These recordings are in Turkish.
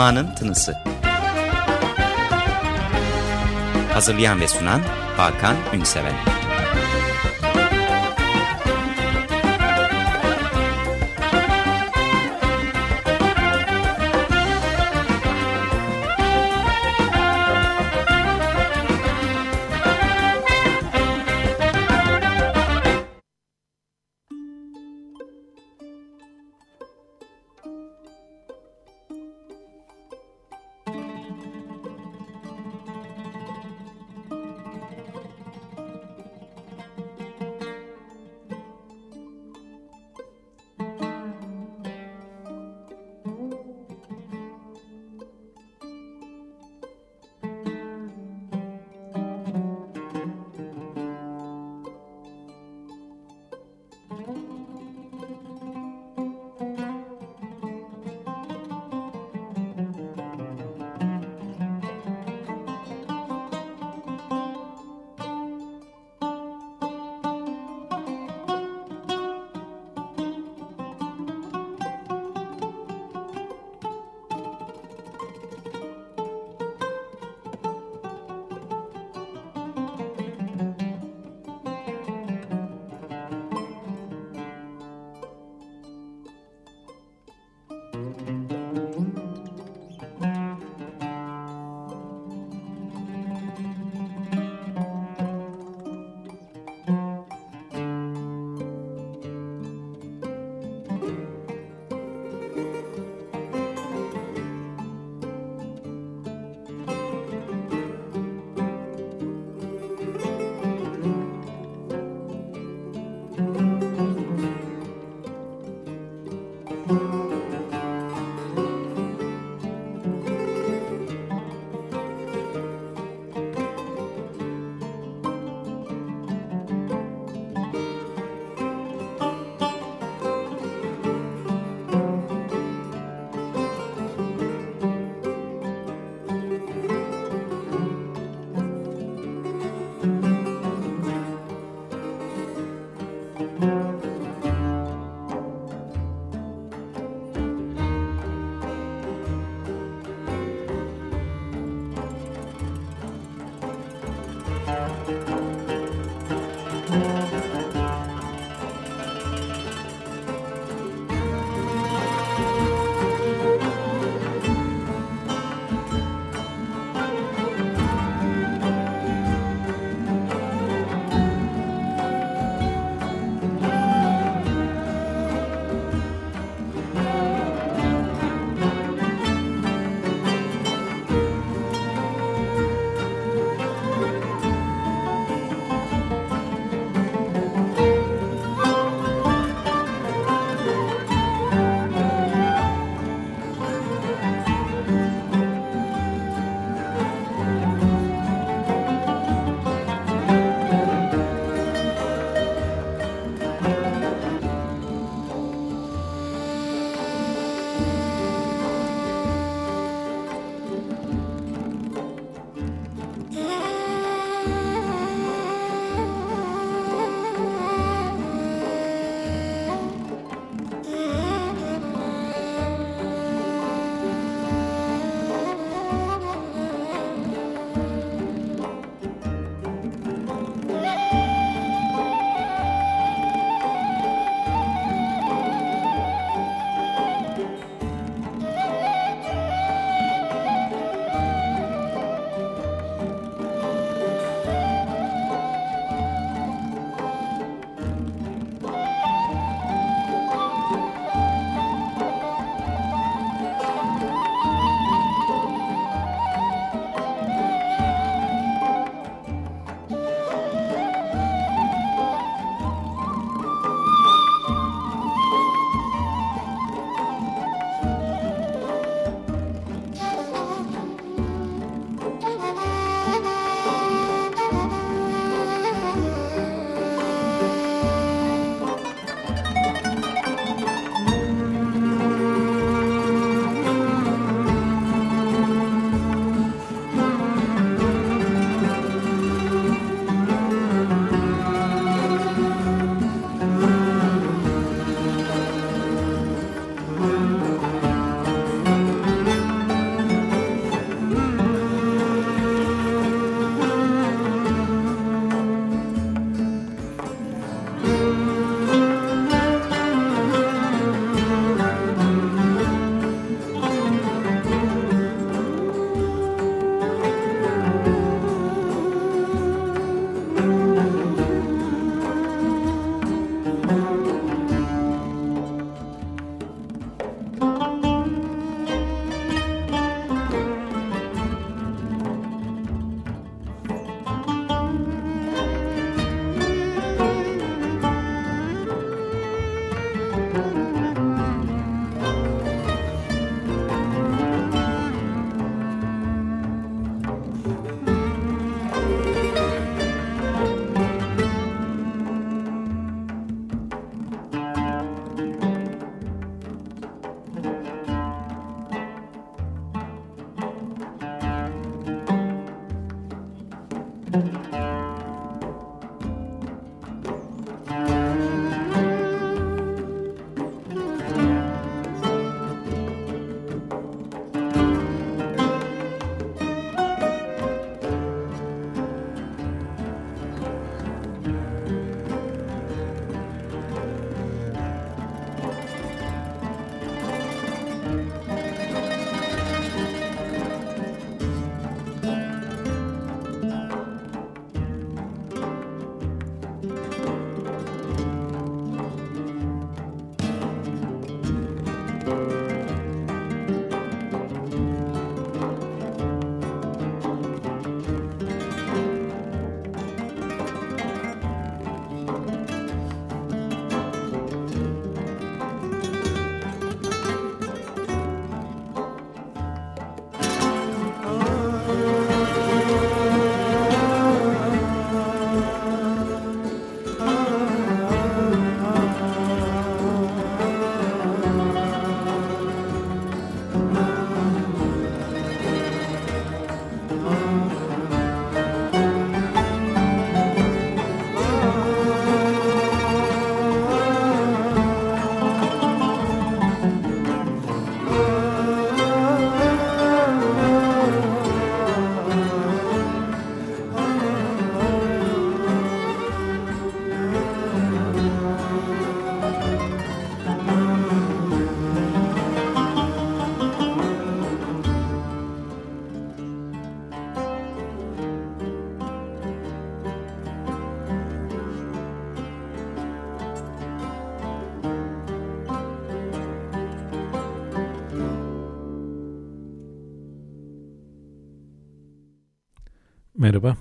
Ma'nın Tınısı. Hazırlayan ve sunan Hakan Ünseven.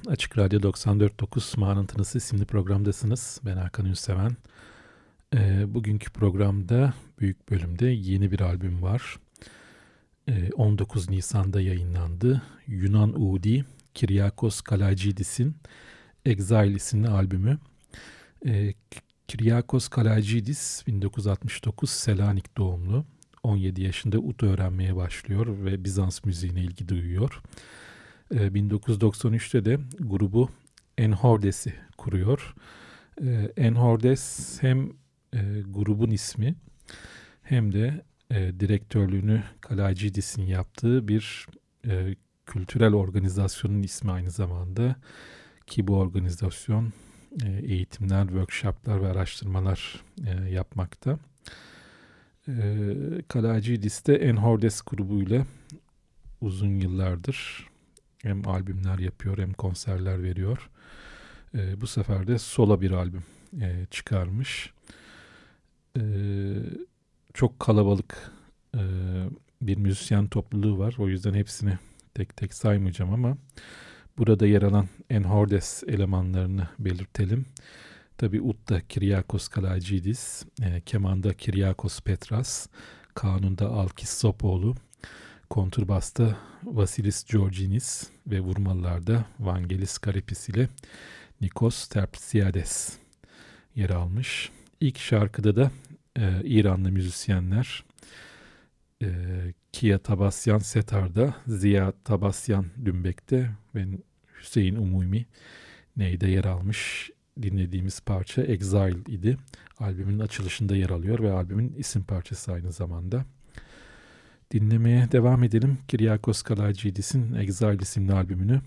Açık Radyo 94.9 Mağanın Tınısı isimli programdasınız. Ben Hakan Ünseven. E, bugünkü programda büyük bölümde yeni bir albüm var. E, ee, 19 Nisan'da yayınlandı. Yunan Udi, Kiryakos Kalajidis'in Exile isimli albümü. E, Kiryakos Kalajidis 1969 Selanik doğumlu. 17 yaşında ut öğrenmeye başlıyor ve Bizans müziğine ilgi duyuyor. 1993'te de grubu Enhordes'i kuruyor. Enhordes hem e, grubun ismi hem de e, direktörlüğünü Kalacidis'in yaptığı bir e, kültürel organizasyonun ismi aynı zamanda ki bu organizasyon eğitimler, workshoplar ve araştırmalar yapmakta. E, Kalacidis de Enhordes grubuyla uzun yıllardır hem albümler yapıyor hem konserler veriyor. E, bu sefer de sola bir albüm e, çıkarmış. E, çok kalabalık e, bir müzisyen topluluğu var. O yüzden hepsini tek tek saymayacağım ama burada yer alan Enhordes elemanlarını belirtelim. Tabi Utta Kiryakos Kalajidis, e, Keman'da Kiryakos Petras, Kanun'da Alkis Sopoğlu, Konturbasta Vasilis Georginis ve vurmalılarda Vangelis Karipis ile Nikos Terpsiades yer almış. İlk şarkıda da e, İranlı müzisyenler e, Kia Tabasyan Setar'da, Ziya Tabasyan Dümbek'te ve Hüseyin Umumi Ney'de yer almış dinlediğimiz parça Exile idi. Albümün açılışında yer alıyor ve albümün isim parçası aynı zamanda. Dinlemeye devam edelim. Kiryakos Kalajidis'in Exile isimli albümünü.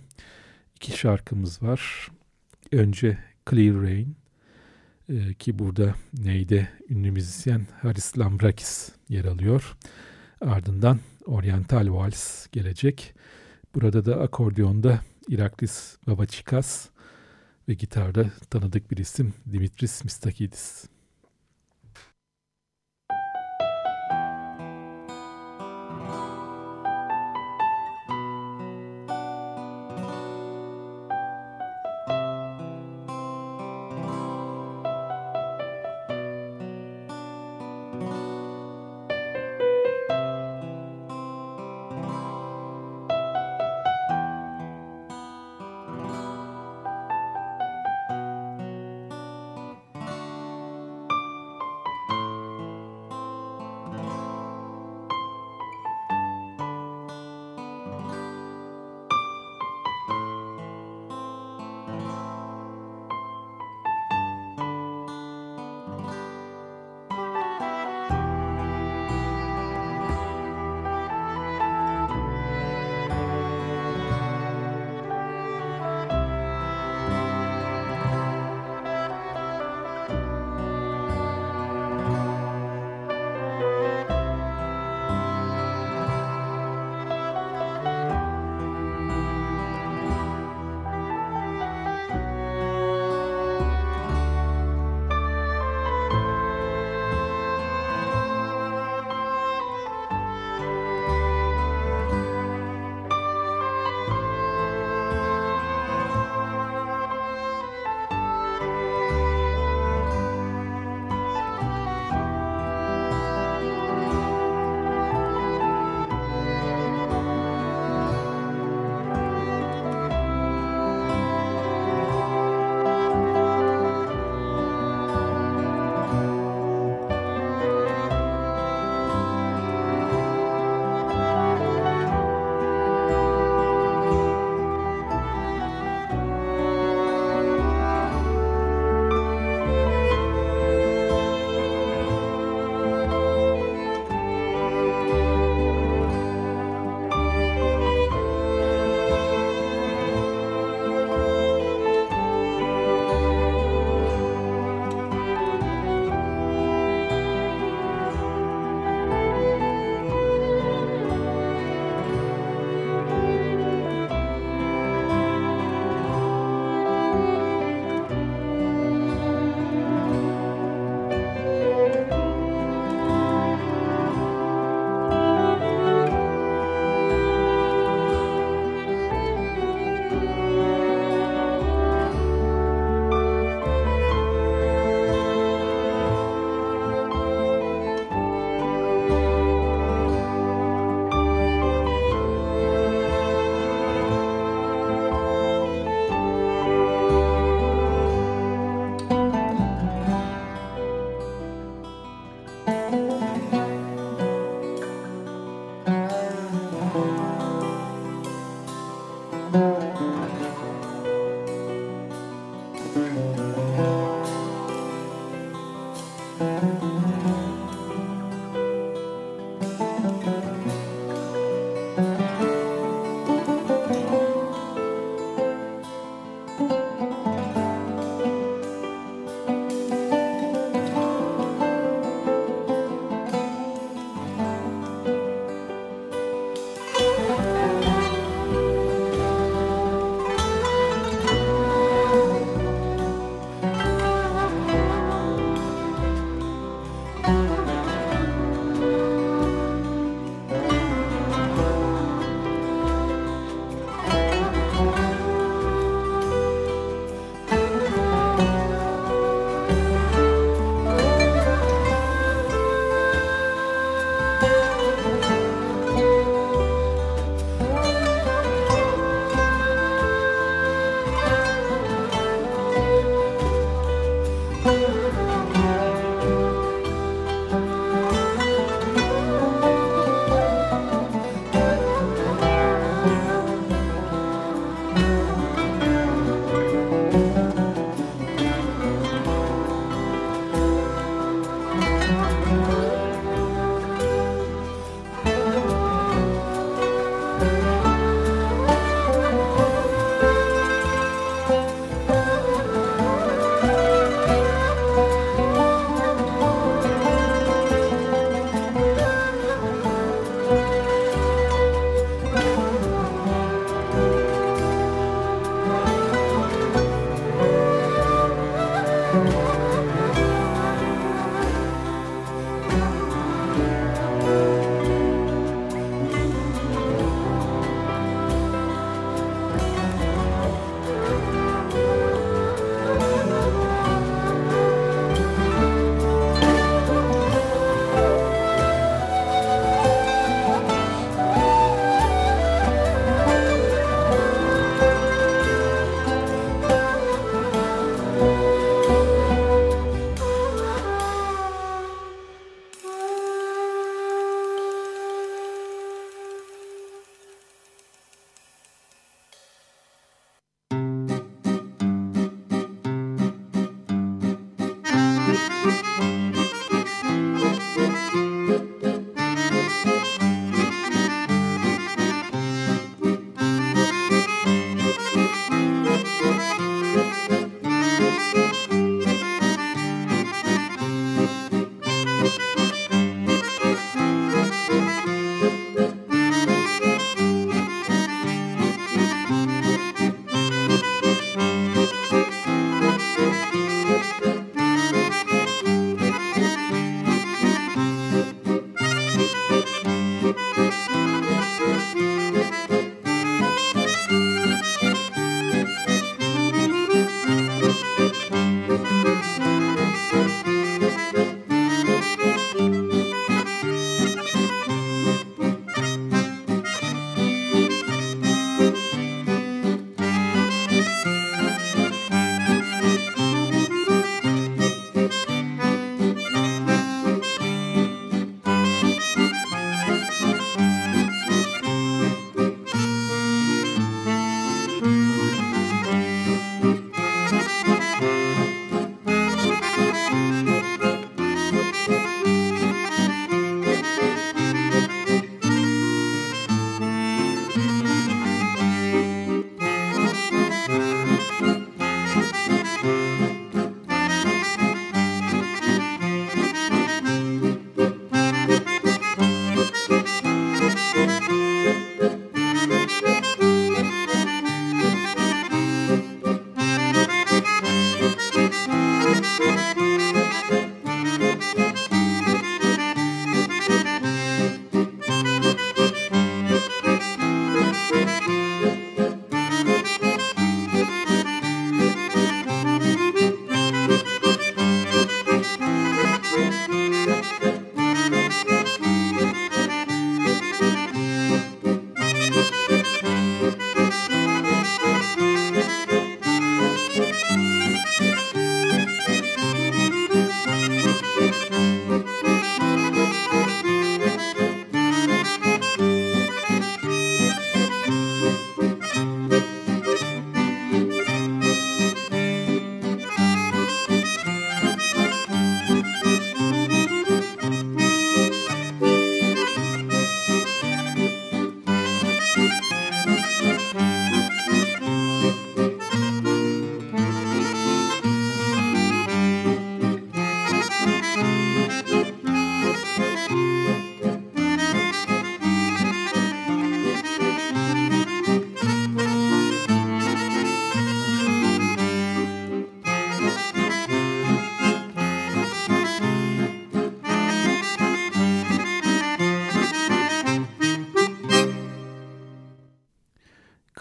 İki şarkımız var. Önce Clear Rain e, ki burada neyde ünlü müzisyen Haris Lambrakis yer alıyor. Ardından Oriental Vals gelecek. Burada da akordeonda Iraklis Babaçikas ve gitarda tanıdık bir isim Dimitris Mistakidis.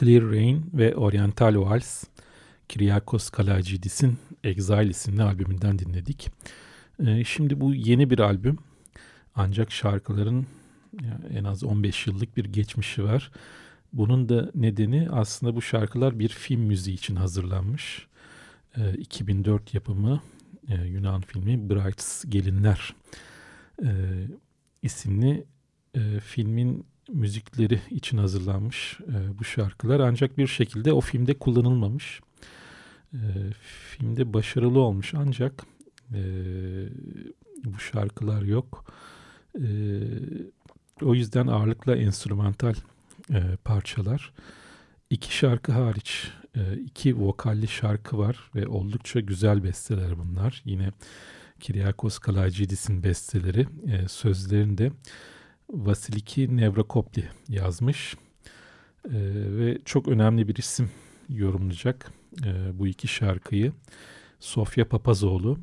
Clear Rain ve Oriental Vals Kyriakos Kalajidis'in Exile isimli albümünden dinledik. Ee, şimdi bu yeni bir albüm ancak şarkıların en az 15 yıllık bir geçmişi var. Bunun da nedeni aslında bu şarkılar bir film müziği için hazırlanmış. 2004 ee, yapımı e, Yunan filmi Brights Gelinler e, isimli e, filmin müzikleri için hazırlanmış bu şarkılar ancak bir şekilde o filmde kullanılmamış. filmde başarılı olmuş ancak bu şarkılar yok. o yüzden ağırlıkla enstrümantal parçalar. İki şarkı hariç e, iki vokalli şarkı var ve oldukça güzel besteler bunlar. Yine Kyriakos Kalajidis'in besteleri e, sözlerini de Vasiliki Nevrakopli yazmış e, ve çok önemli bir isim yorumlayacak bu iki şarkıyı. Sofya Papazoğlu.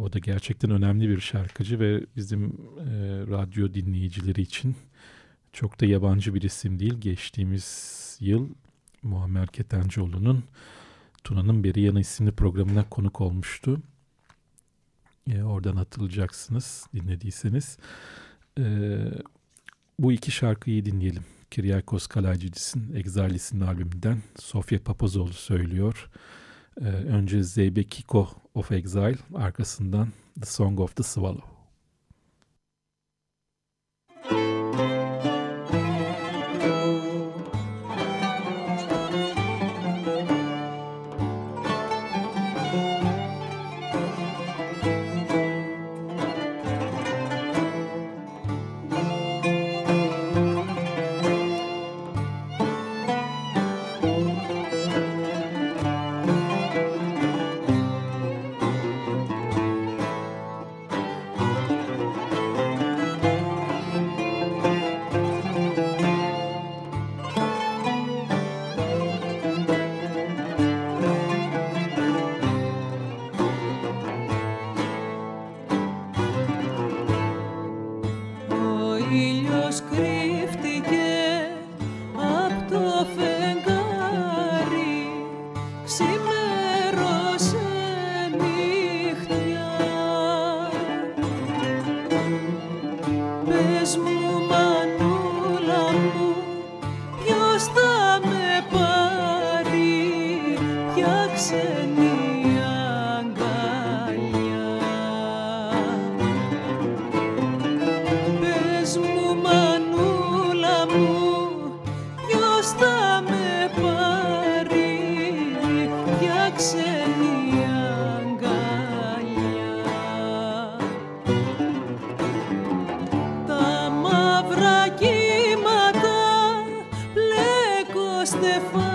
o da gerçekten önemli bir şarkıcı ve bizim radyo dinleyicileri için çok da yabancı bir isim değil. Geçtiğimiz yıl Muammer Ketencoğlu'nun Tuna'nın Beri Yanı isimli programına konuk olmuştu. E, oradan hatırlayacaksınız dinlediyseniz. E, bu iki şarkıyı dinleyelim. Kiryakos Kalacidis'in Exile isimli albümünden Sofya Papazoğlu söylüyor. E, önce Zeybe Kiko of Exile arkasından The Song of the Swallow. define.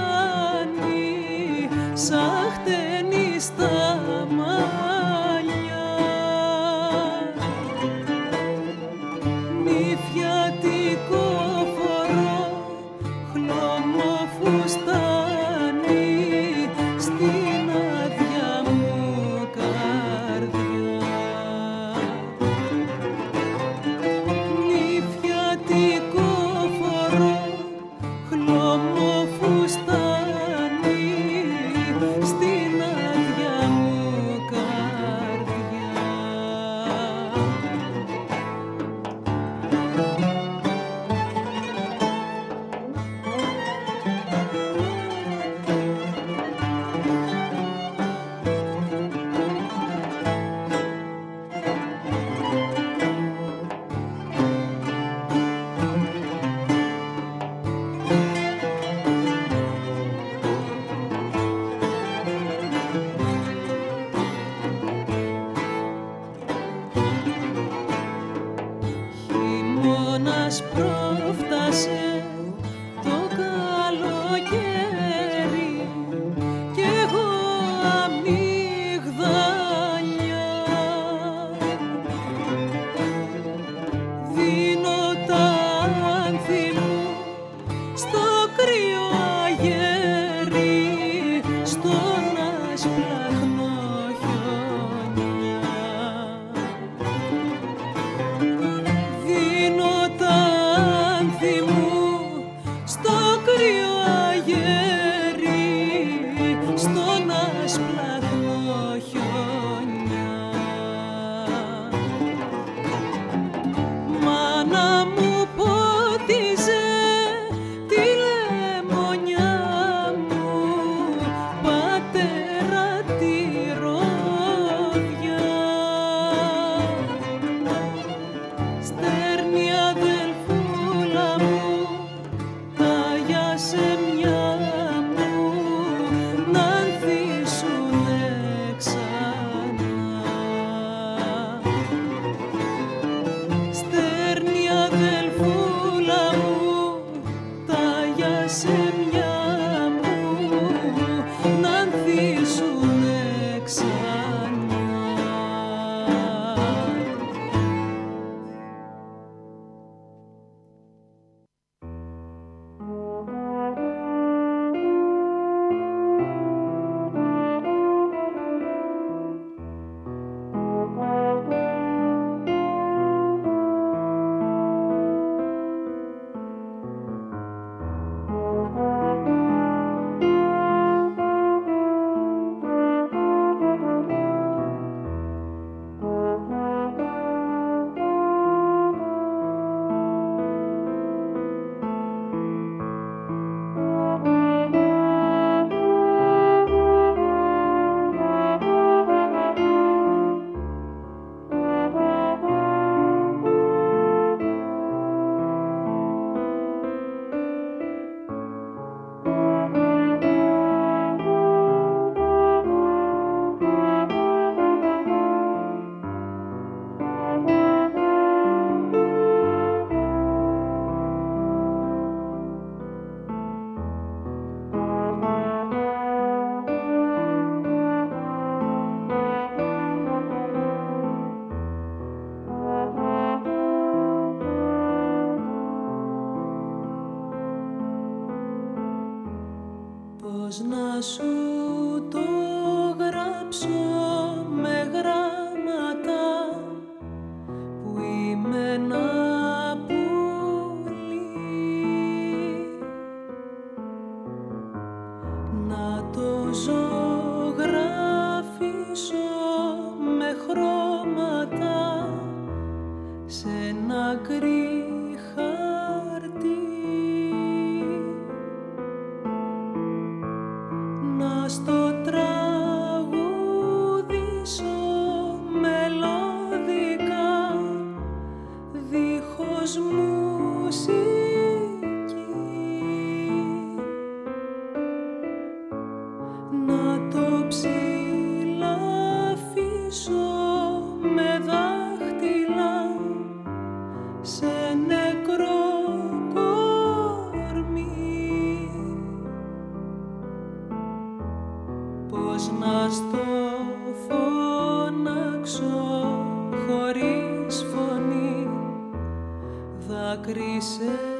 δάκρυσες.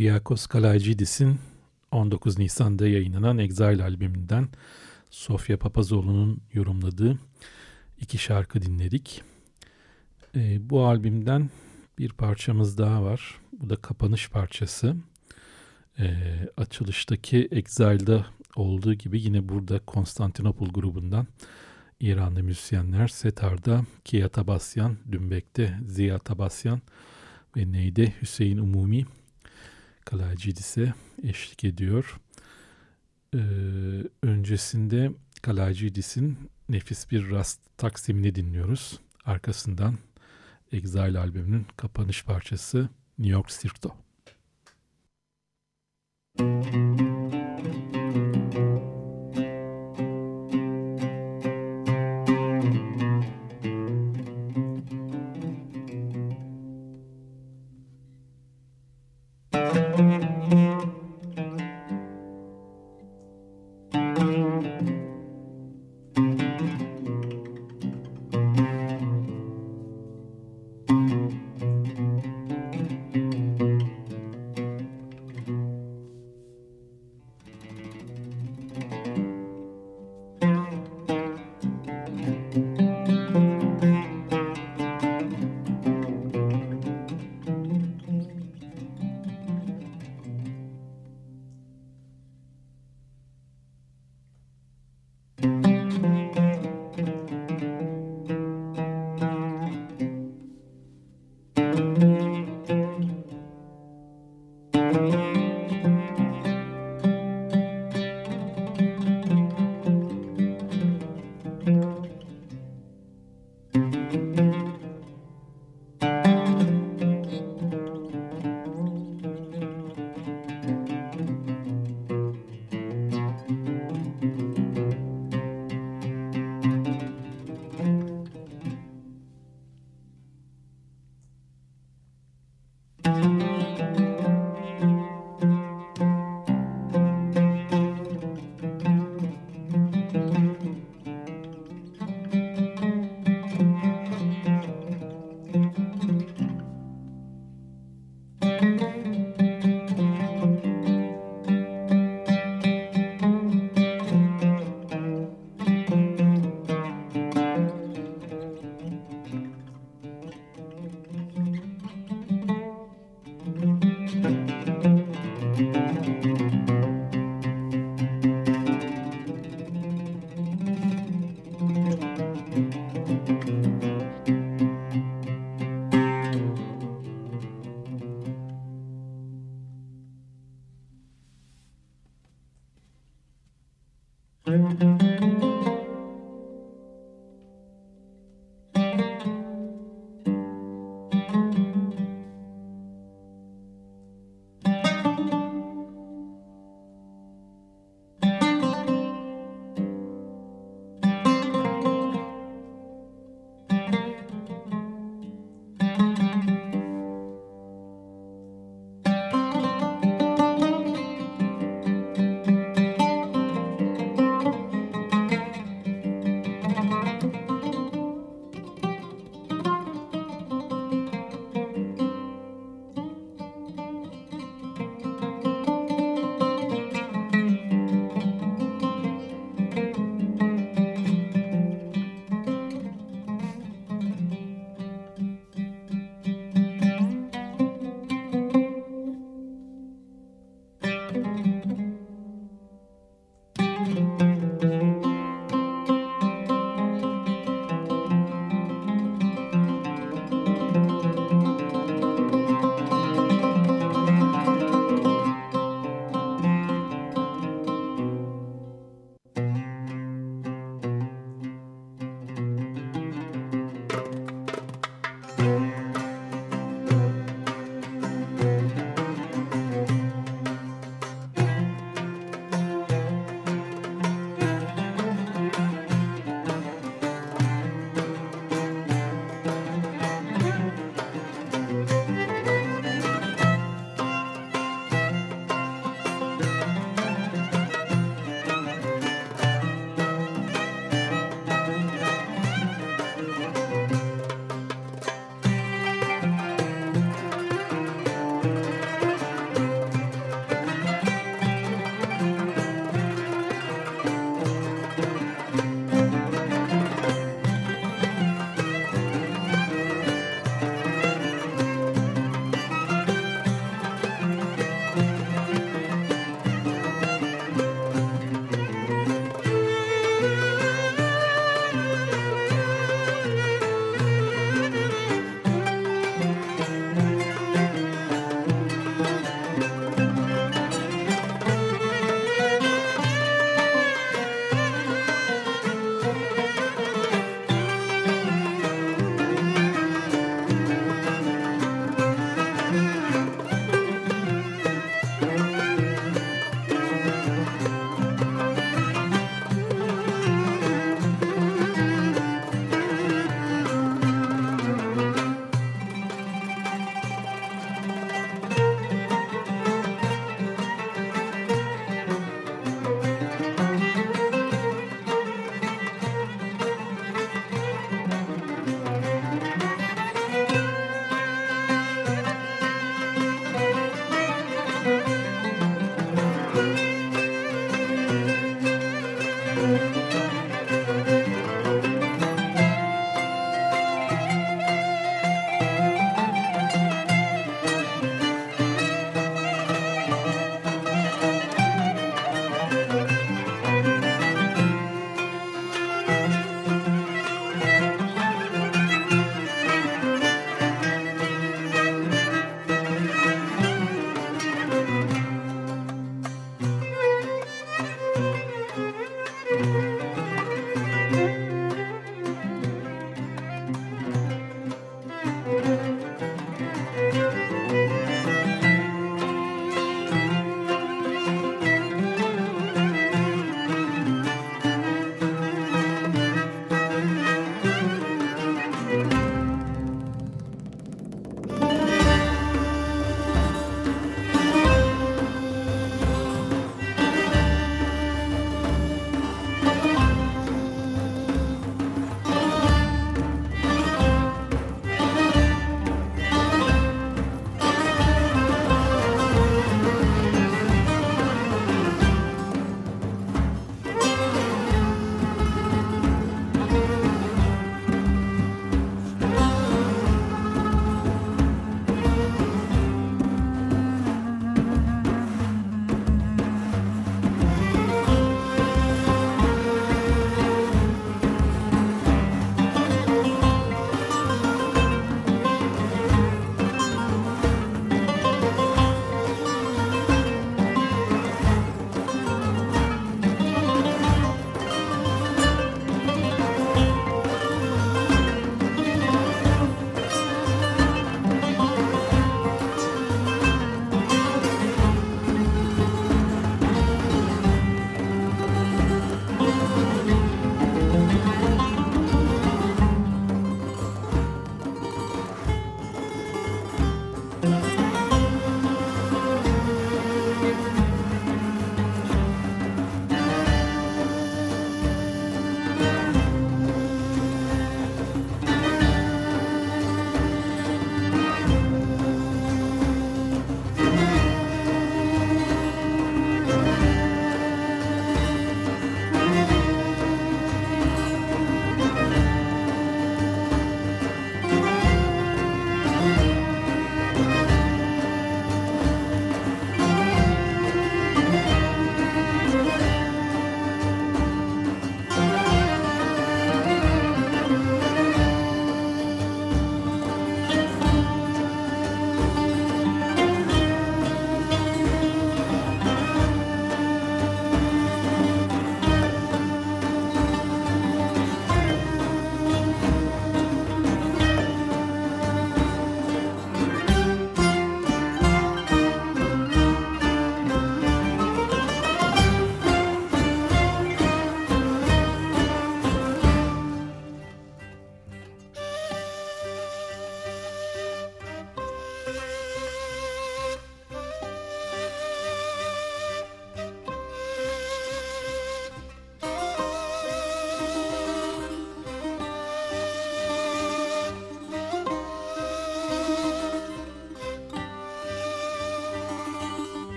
Kyriakos Kalajidis'in 19 Nisan'da yayınlanan Exile albümünden Sofya Papazoğlu'nun yorumladığı iki şarkı dinledik. E, bu albümden bir parçamız daha var. Bu da kapanış parçası. E, açılıştaki Exile'da olduğu gibi yine burada Konstantinopol grubundan İranlı müzisyenler Setar'da Kia Tabasyan, Dümbek'te Ziya Tabasyan ve Ney'de Hüseyin Umumi Kalacidis'e eşlik ediyor. Ee, öncesinde Kalacidis'in nefis bir rast taksimini dinliyoruz. Arkasından Exile albümünün kapanış parçası New York Sirto. Müzik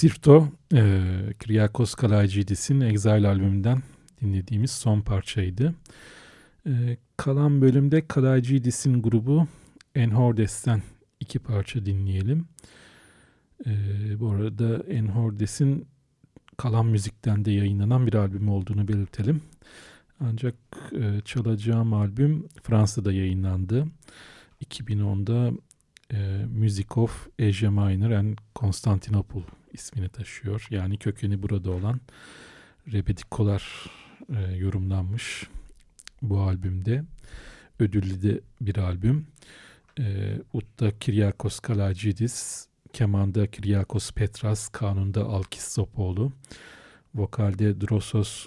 Sirto, e, Kyriakos Kalajidis'in Exile albümünden dinlediğimiz son parçaydı. E, kalan bölümde Kalajidis'in grubu Enhordes'ten iki parça dinleyelim. E, bu arada Enhordes'in kalan müzikten de yayınlanan bir albüm olduğunu belirtelim. Ancak e, çalacağım albüm Fransa'da yayınlandı. 2010'da e, Music of Asia Minor and Constantinople ismini taşıyor. Yani kökeni burada olan Rebetikolar e, yorumlanmış bu albümde. Ödüllü de bir albüm. E, Utta Kiryakos Kalajidis, kemanda Kiryakos Petras, kanunda Alkis Sopoğlu, vokalde Drosos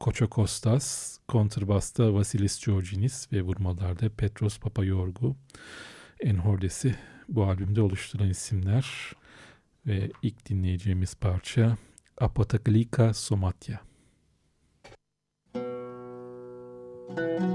Koçokostas, kontrbasta Vasilis Georginis ve vurmalarda Petros Papayorgu. Enhordes'i bu albümde oluşturan isimler ve ilk dinleyeceğimiz parça Apataklika Somatya. Müzik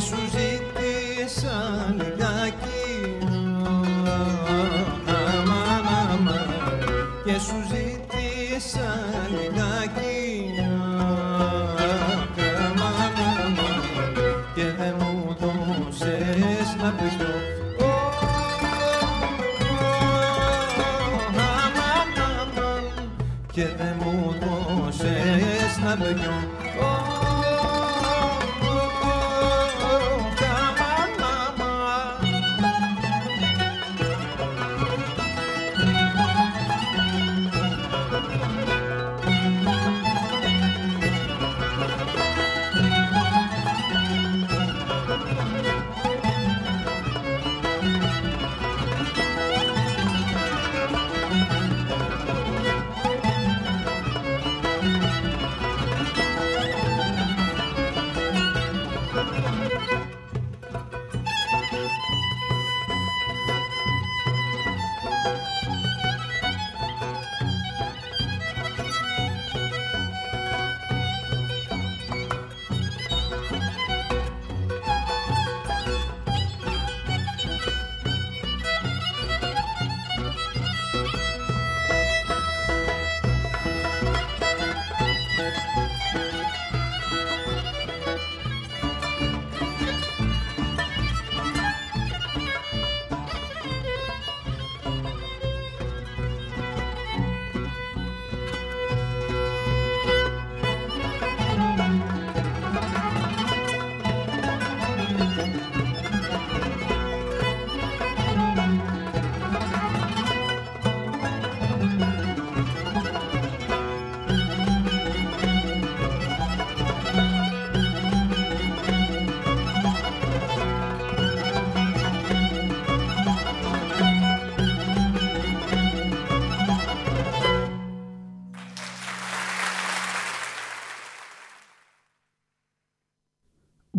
και σου ζήτησα λιγάκι. Αμάν, και σου ζήτησα λιγάκι. Αμάν, και δεν μου δώσες να πιστώ. Και δεν μου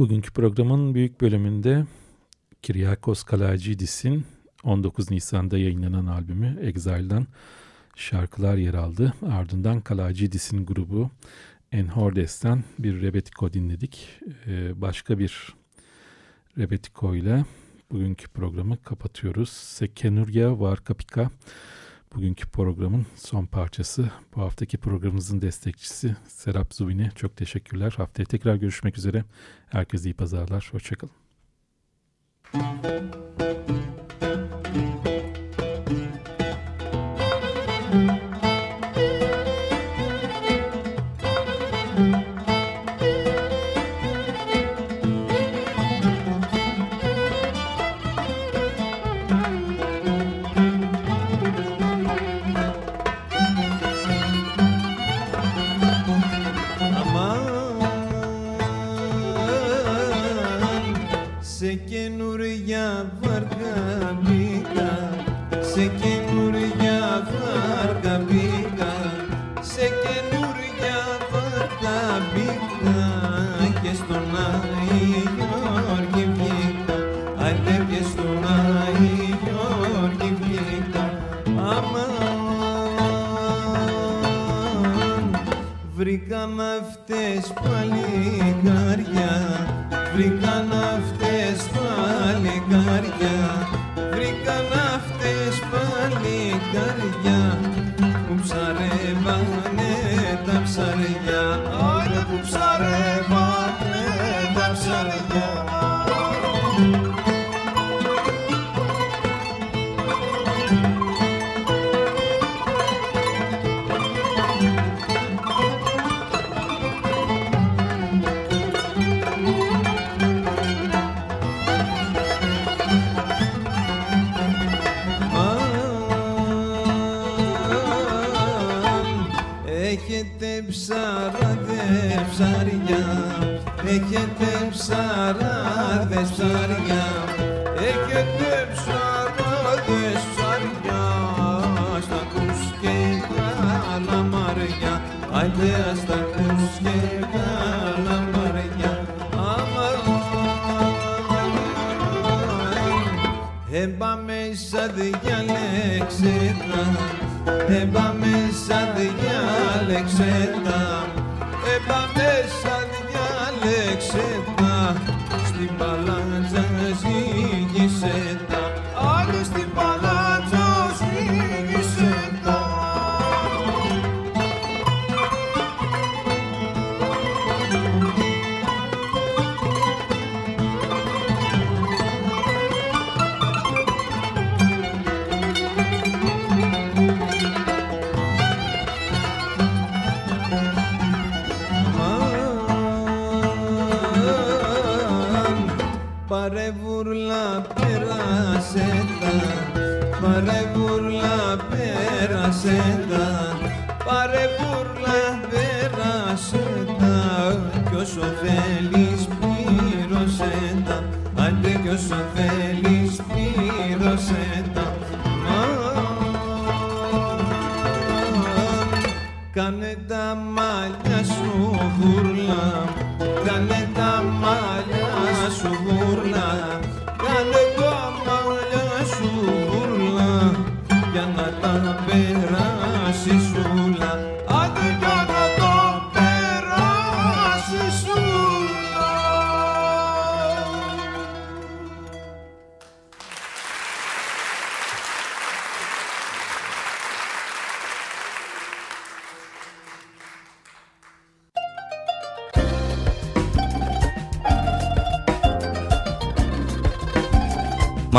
Bugünkü programın büyük bölümünde Kiryakos Kalajidis'in 19 Nisan'da yayınlanan albümü Exile'dan şarkılar yer aldı. Ardından Kalajidis'in grubu Enhordes'ten bir Rebetiko dinledik. Ee, başka bir Rebetiko ile bugünkü programı kapatıyoruz. Sekenurya Varkapika bugünkü programın son parçası. Bu haftaki programımızın destekçisi Serap Zubin'e çok teşekkürler. Haftaya tekrar görüşmek üzere. Herkese iyi pazarlar. Hoşçakalın. βάρκα μπήκα, σε καινούρια βάρκα σε καινούρια βάρκα και στο βγήκα. Βρήκαμε παλικάρια, βρήκα αυτές Heba me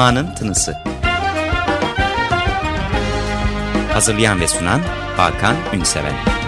Ma'nın Tınısı. Hazırlayan ve sunan Hakan Ünseven.